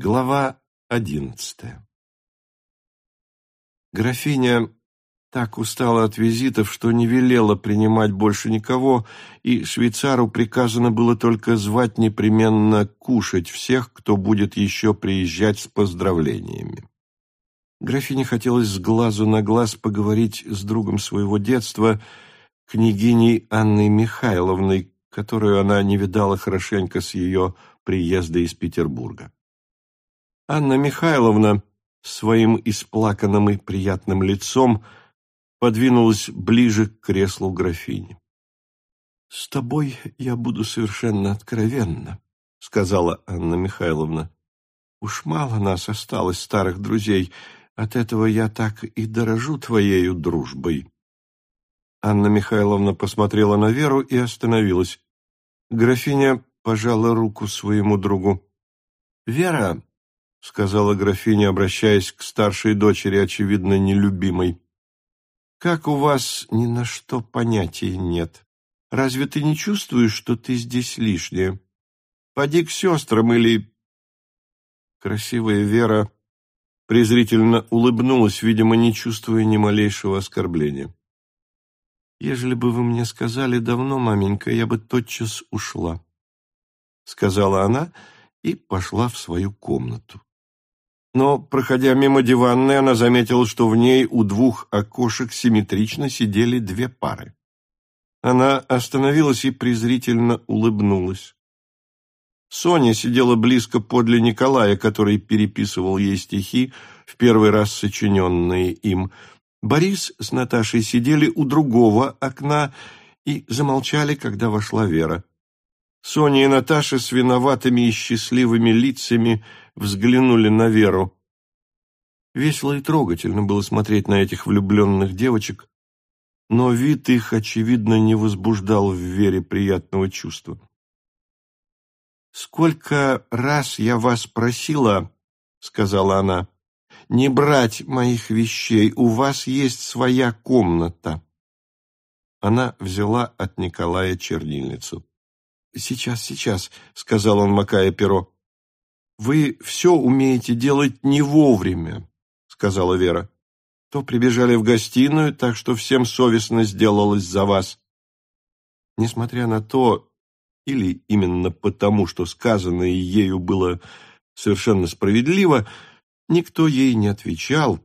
Глава одиннадцатая Графиня так устала от визитов, что не велела принимать больше никого, и швейцару приказано было только звать непременно кушать всех, кто будет еще приезжать с поздравлениями. Графине хотелось с глазу на глаз поговорить с другом своего детства, княгиней Анной Михайловной, которую она не видала хорошенько с ее приезда из Петербурга. Анна Михайловна своим исплаканным и приятным лицом подвинулась ближе к креслу графини. — С тобой я буду совершенно откровенна, — сказала Анна Михайловна. — Уж мало нас осталось, старых друзей, от этого я так и дорожу твоею дружбой. Анна Михайловна посмотрела на Веру и остановилась. Графиня пожала руку своему другу. — Вера, — сказала графиня, обращаясь к старшей дочери, очевидно, нелюбимой. «Как у вас ни на что понятия нет? Разве ты не чувствуешь, что ты здесь лишняя? Поди к сестрам или...» Красивая Вера презрительно улыбнулась, видимо, не чувствуя ни малейшего оскорбления. «Ежели бы вы мне сказали давно, маменька, я бы тотчас ушла», — сказала она и пошла в свою комнату но, проходя мимо диванной, она заметила, что в ней у двух окошек симметрично сидели две пары. Она остановилась и презрительно улыбнулась. Соня сидела близко подле Николая, который переписывал ей стихи, в первый раз сочиненные им. Борис с Наташей сидели у другого окна и замолчали, когда вошла Вера. Соня и Наташа с виноватыми и счастливыми лицами взглянули на Веру. Весело и трогательно было смотреть на этих влюбленных девочек, но вид их, очевидно, не возбуждал в Вере приятного чувства. «Сколько раз я вас просила, — сказала она, — не брать моих вещей, у вас есть своя комната». Она взяла от Николая чернильницу. «Сейчас, сейчас», — сказал он, макая перо. «Вы все умеете делать не вовремя», — сказала Вера. «То прибежали в гостиную, так что всем совестно сделалось за вас». Несмотря на то, или именно потому, что сказанное ею было совершенно справедливо, никто ей не отвечал,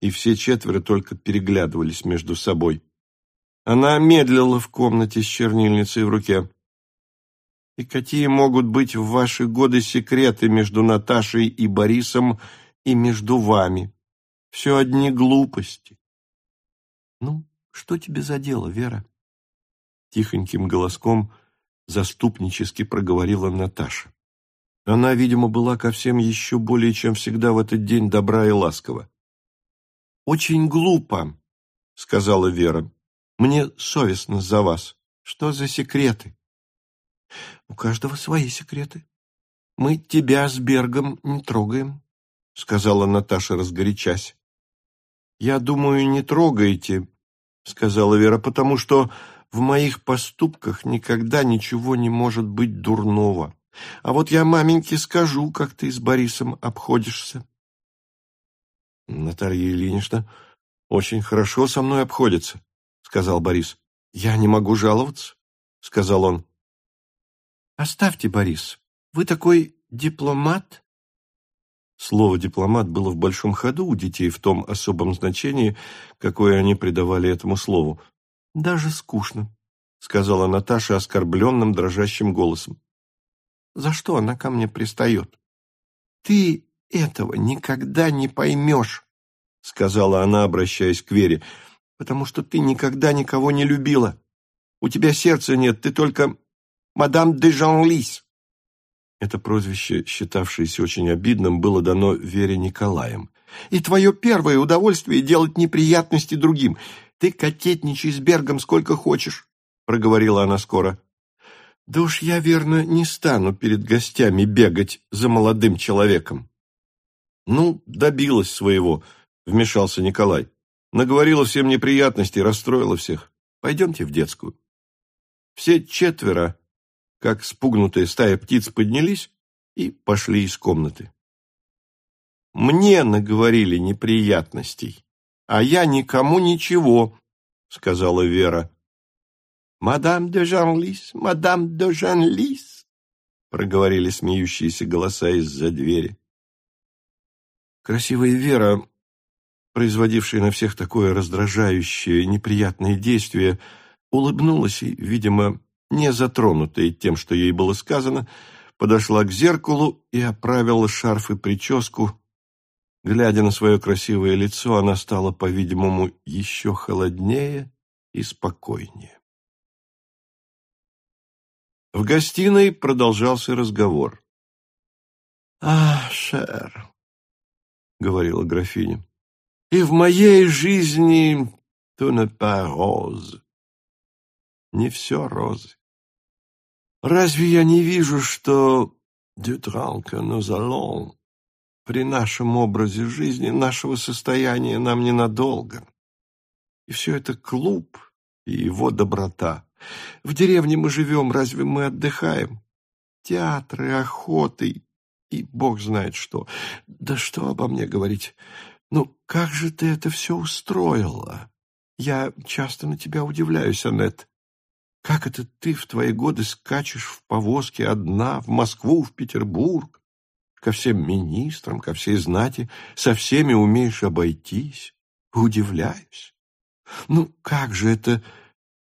и все четверо только переглядывались между собой. Она медлила в комнате с чернильницей в руке. И какие могут быть в ваши годы секреты между Наташей и Борисом и между вами? Все одни глупости. Ну, что тебе за дело, Вера? Тихоньким голоском заступнически проговорила Наташа. Она, видимо, была ко всем еще более, чем всегда в этот день добра и ласкова. «Очень глупо», — сказала Вера. «Мне совестно за вас. Что за секреты?» У каждого свои секреты. Мы тебя с Бергом не трогаем, — сказала Наташа, разгорячась. Я думаю, не трогаете, — сказала Вера, — потому что в моих поступках никогда ничего не может быть дурного. А вот я маменьке скажу, как ты с Борисом обходишься. Наталья Ильинична очень хорошо со мной обходится, — сказал Борис. Я не могу жаловаться, — сказал он. «Оставьте, Борис. Вы такой дипломат?» Слово «дипломат» было в большом ходу у детей в том особом значении, какое они придавали этому слову. «Даже скучно», — сказала Наташа оскорбленным, дрожащим голосом. «За что она ко мне пристает?» «Ты этого никогда не поймешь», — сказала она, обращаясь к Вере, «потому что ты никогда никого не любила. У тебя сердца нет, ты только мадам де Жанлис». Это прозвище, считавшееся очень обидным, было дано Вере Николаем. «И твое первое удовольствие делать неприятности другим. Ты кокетничай с Бергом сколько хочешь», — проговорила она скоро. «Да уж я, верно, не стану перед гостями бегать за молодым человеком». «Ну, добилась своего», — вмешался Николай. «Наговорила всем неприятностей, расстроила всех. Пойдемте в детскую». Все четверо как спугнутая стая птиц поднялись и пошли из комнаты. Мне наговорили неприятностей, а я никому ничего, — сказала Вера. «Мадам де Жанлис, мадам де Жанлис», — проговорили смеющиеся голоса из-за двери. Красивая Вера, производившая на всех такое раздражающее, неприятное действие, улыбнулась и, видимо, не затронутая тем, что ей было сказано, подошла к зеркалу и оправила шарф и прическу. Глядя на свое красивое лицо, она стала, по-видимому, еще холоднее и спокойнее. В гостиной продолжался разговор. «А, Шер», — говорила графиня, — «и в моей жизни pas rose. Не все розы. Разве я не вижу, что nous allons при нашем образе жизни, нашего состояния нам ненадолго? И все это клуб и его доброта. В деревне мы живем, разве мы отдыхаем? Театры, охоты и бог знает что. Да что обо мне говорить? Ну, как же ты это все устроила? Я часто на тебя удивляюсь, Аннет. Как это ты в твои годы скачешь в повозке одна в Москву, в Петербург, ко всем министрам, ко всей знати, со всеми умеешь обойтись? Удивляюсь. Ну, как же это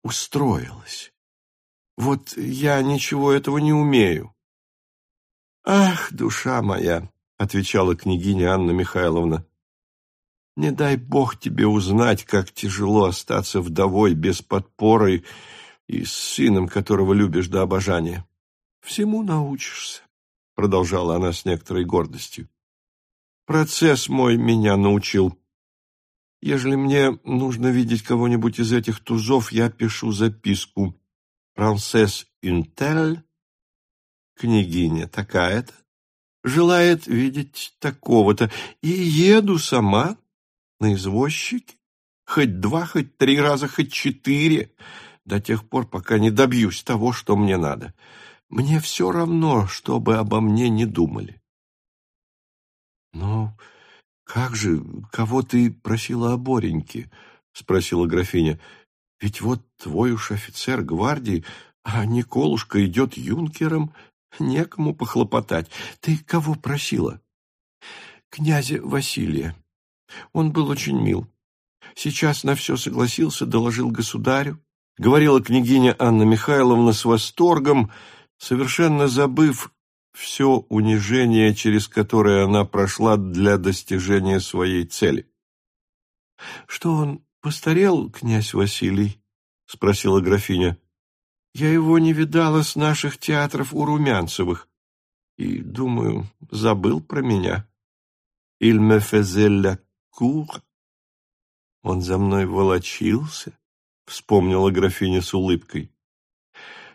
устроилось? Вот я ничего этого не умею. Ах, душа моя, — отвечала княгиня Анна Михайловна, — не дай бог тебе узнать, как тяжело остаться вдовой без подпоры и с сыном, которого любишь до обожания. Всему научишься, — продолжала она с некоторой гордостью. Процесс мой меня научил. Ежели мне нужно видеть кого-нибудь из этих тузов, я пишу записку. «Принцесс Интель, княгиня такая-то, желает видеть такого-то, и еду сама на извозчике, хоть два, хоть три раза, хоть четыре, до тех пор, пока не добьюсь того, что мне надо. Мне все равно, чтобы обо мне не думали. «Ну, как же, кого ты просила о Бореньке?» — спросила графиня. «Ведь вот твой уж офицер гвардии, а Николушка идет юнкером, некому похлопотать. Ты кого просила?» «Князя Василия. Он был очень мил. Сейчас на все согласился, доложил государю говорила княгиня Анна Михайловна с восторгом, совершенно забыв все унижение, через которое она прошла для достижения своей цели. — Что он постарел, князь Василий? — спросила графиня. — Я его не видала с наших театров у Румянцевых и, думаю, забыл про меня. Il me faisait la cour. Он за мной волочился, — вспомнила графиня с улыбкой.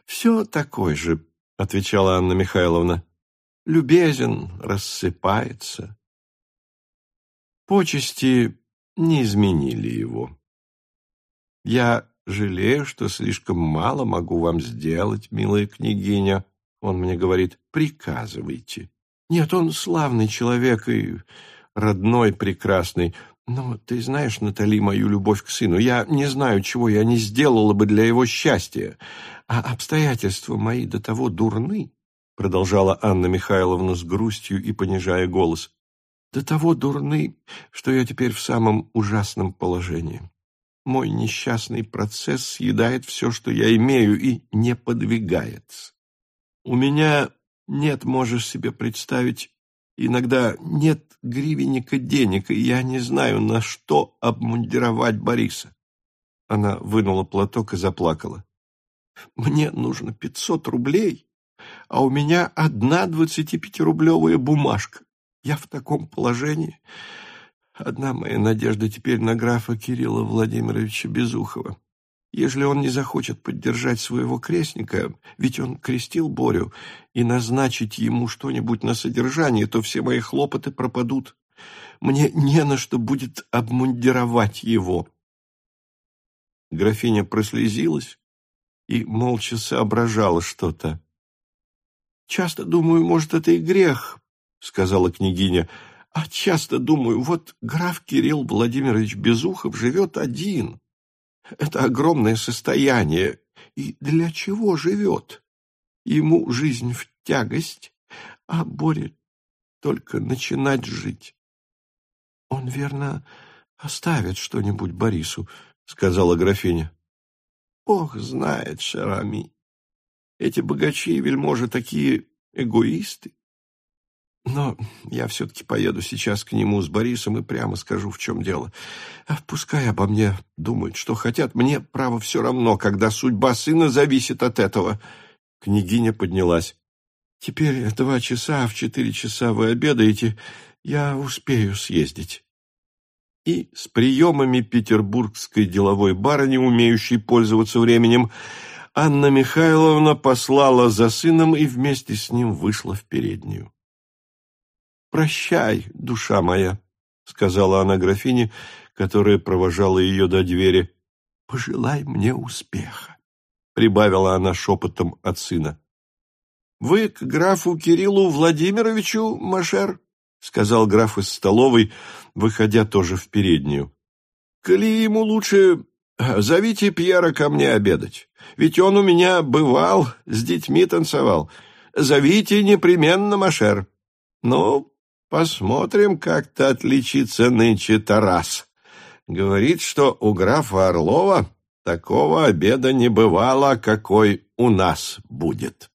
«Все такой же», — отвечала Анна Михайловна. «Любезен, рассыпается». Почести не изменили его. «Я жалею, что слишком мало могу вам сделать, милая княгиня», — он мне говорит, — «приказывайте». Нет, он славный человек и родной, прекрасный, «Ну, ты знаешь, Натали, мою любовь к сыну. Я не знаю, чего я не сделала бы для его счастья. А обстоятельства мои до того дурны», — продолжала Анна Михайловна с грустью и понижая голос, «до того дурны, что я теперь в самом ужасном положении. Мой несчастный процесс съедает все, что я имею, и не подвигается. У меня нет, можешь себе представить, Иногда нет гривенника денег, и я не знаю, на что обмундировать Бориса. Она вынула платок и заплакала. Мне нужно пятьсот рублей, а у меня одна двадцатипятирублевая бумажка. Я в таком положении. Одна моя надежда теперь на графа Кирилла Владимировича Безухова. Ежели он не захочет поддержать своего крестника, ведь он крестил Борю, и назначить ему что-нибудь на содержание, то все мои хлопоты пропадут. Мне не на что будет обмундировать его. Графиня прослезилась и молча соображала что-то. «Часто думаю, может, это и грех», — сказала княгиня, А часто думаю, вот граф Кирилл Владимирович Безухов живет один. Это огромное состояние. И для чего живет? Ему жизнь в тягость, а Боре только начинать жить. Он, верно, оставит что-нибудь Борису, — сказала графиня. Бог знает, Шарами. Эти богачи и вельможи такие эгоисты. Но я все-таки поеду сейчас к нему с Борисом и прямо скажу, в чем дело. А пускай обо мне думают, что хотят. Мне, право, все равно, когда судьба сына зависит от этого. Княгиня поднялась. Теперь два часа, в четыре часа вы обедаете. Я успею съездить. И с приемами петербургской деловой барыни, умеющей пользоваться временем, Анна Михайловна послала за сыном и вместе с ним вышла в переднюю. «Прощай, душа моя», — сказала она графине, которая провожала ее до двери. «Пожелай мне успеха», — прибавила она шепотом от сына. «Вы к графу Кириллу Владимировичу, Машер?» — сказал граф из столовой, выходя тоже в переднюю. «Коли ему лучше, зовите Пьера ко мне обедать, ведь он у меня бывал, с детьми танцевал. Зовите непременно, Машер. Ну, Посмотрим, как-то отличится нынче Тарас. Говорит, что у графа Орлова такого обеда не бывало, какой у нас будет.